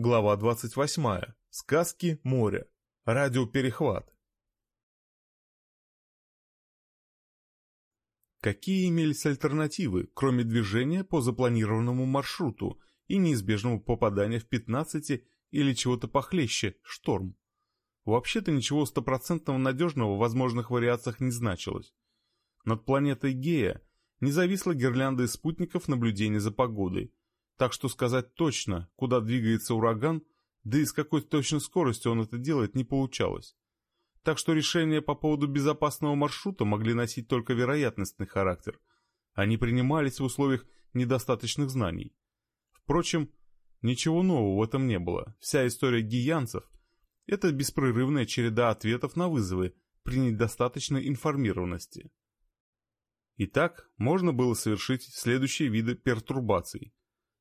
Глава 28. Сказки моря. Радиоперехват. Какие имелись альтернативы, кроме движения по запланированному маршруту и неизбежного попадания в 15 или чего-то похлеще, шторм? Вообще-то ничего стопроцентного надежного в возможных вариациях не значилось. Над планетой Гея не зависла гирлянда из спутников наблюдения за погодой, так что сказать точно, куда двигается ураган, да и с какой точной скоростью он это делает, не получалось. Так что решения по поводу безопасного маршрута могли носить только вероятностный характер. Они принимались в условиях недостаточных знаний. Впрочем, ничего нового в этом не было. Вся история гиянцев – это беспрерывная череда ответов на вызовы при недостаточной информированности. Итак, можно было совершить следующие виды пертурбаций.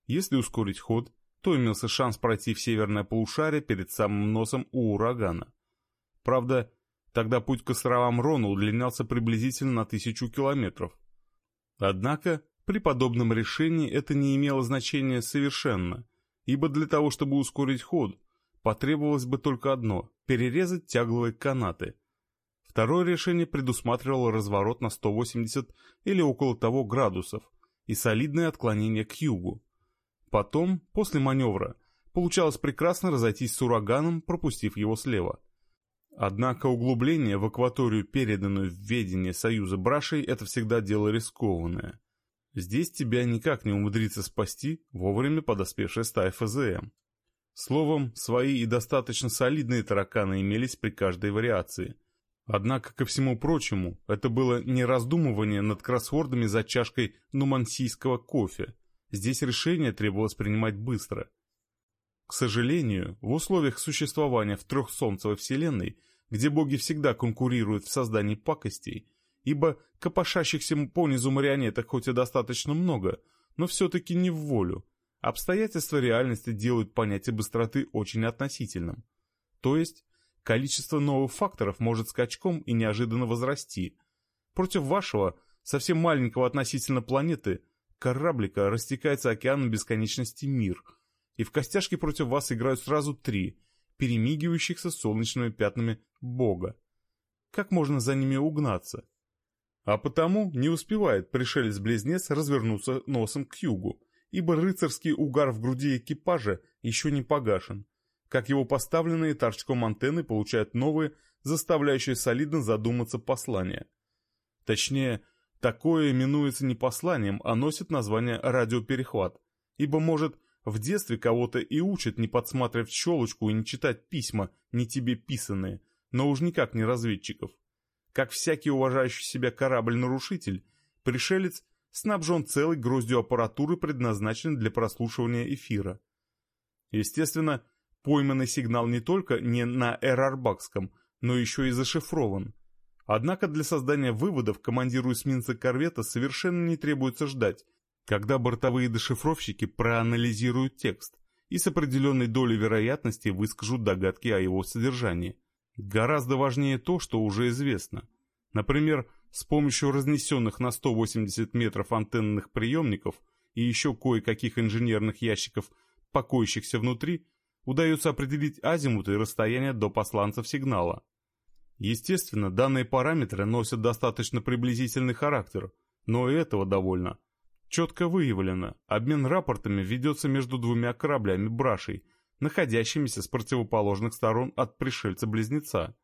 Если ускорить ход, то имелся шанс пройти в северное полушарие перед самым носом у урагана. Правда, тогда путь к островам Рона удлинялся приблизительно на тысячу километров. Однако, при подобном решении это не имело значения совершенно, ибо для того, чтобы ускорить ход, потребовалось бы только одно – перерезать тягловые канаты. Второе решение предусматривало разворот на 180 или около того градусов и солидное отклонение к югу. Потом, после маневра, получалось прекрасно разойтись с ураганом, пропустив его слева. Однако углубление в акваторию, переданную в ведение Союза Брашей, это всегда дело рискованное. Здесь тебя никак не умудрится спасти вовремя подоспевшая стая ФЗМ. Словом, свои и достаточно солидные тараканы имелись при каждой вариации. Однако, ко всему прочему, это было не раздумывание над кроссвордами за чашкой нумансийского кофе – Здесь решение требовалось принимать быстро. К сожалению, в условиях существования в трехсолнцевой вселенной, где боги всегда конкурируют в создании пакостей, ибо копошащихся понизу марионеток хоть и достаточно много, но все-таки не в волю, обстоятельства реальности делают понятие быстроты очень относительным. То есть, количество новых факторов может скачком и неожиданно возрасти. Против вашего, совсем маленького относительно планеты – кораблика растекается океаном бесконечности мир, и в костяшки против вас играют сразу три, перемигивающихся солнечными пятнами бога. Как можно за ними угнаться? А потому не успевает пришелец-близнец развернуться носом к югу, ибо рыцарский угар в груди экипажа еще не погашен, как его поставленные торчком антенны получают новые, заставляющие солидно задуматься послания. Точнее, Такое именуется не посланием, а носит название радиоперехват, ибо, может, в детстве кого-то и учат не подсматривать щелочку и не читать письма, не тебе писанные, но уж никак не разведчиков. Как всякий уважающий себя корабль-нарушитель, пришелец снабжен целой гроздью аппаратуры, предназначенной для прослушивания эфира. Естественно, пойманный сигнал не только не на эрарбакском, но еще и зашифрован – Однако для создания выводов командиру эсминца корвета совершенно не требуется ждать, когда бортовые дешифровщики проанализируют текст и с определенной долей вероятности выскажут догадки о его содержании. Гораздо важнее то, что уже известно. Например, с помощью разнесенных на 180 метров антенных приемников и еще кое-каких инженерных ящиков, покоящихся внутри, удается определить азимуты и расстояние до посланцев сигнала. Естественно, данные параметры носят достаточно приблизительный характер, но и этого довольно. Четко выявлено, обмен рапортами ведется между двумя кораблями брашей, находящимися с противоположных сторон от пришельца-близнеца.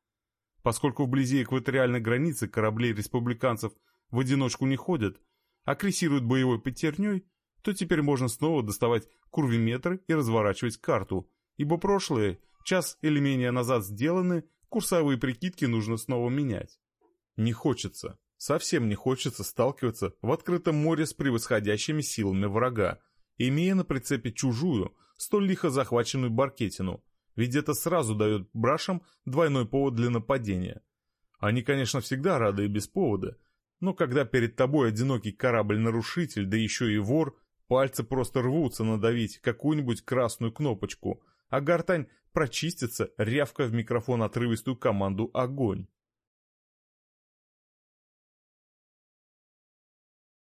Поскольку вблизи экваториальной границы корабли республиканцев в одиночку не ходят, а крейсируют боевой пятерней, то теперь можно снова доставать курвиметры и разворачивать карту, ибо прошлые, час или менее назад сделаны, Курсовые прикидки нужно снова менять. Не хочется, совсем не хочется сталкиваться в открытом море с превосходящими силами врага, имея на прицепе чужую, столь лихо захваченную баркетину, ведь это сразу дает брашам двойной повод для нападения. Они, конечно, всегда рады и без повода, но когда перед тобой одинокий корабль-нарушитель, да еще и вор, пальцы просто рвутся надавить какую-нибудь красную кнопочку, а гортань прочистится, рявкая в микрофон отрывистую команду «Огонь».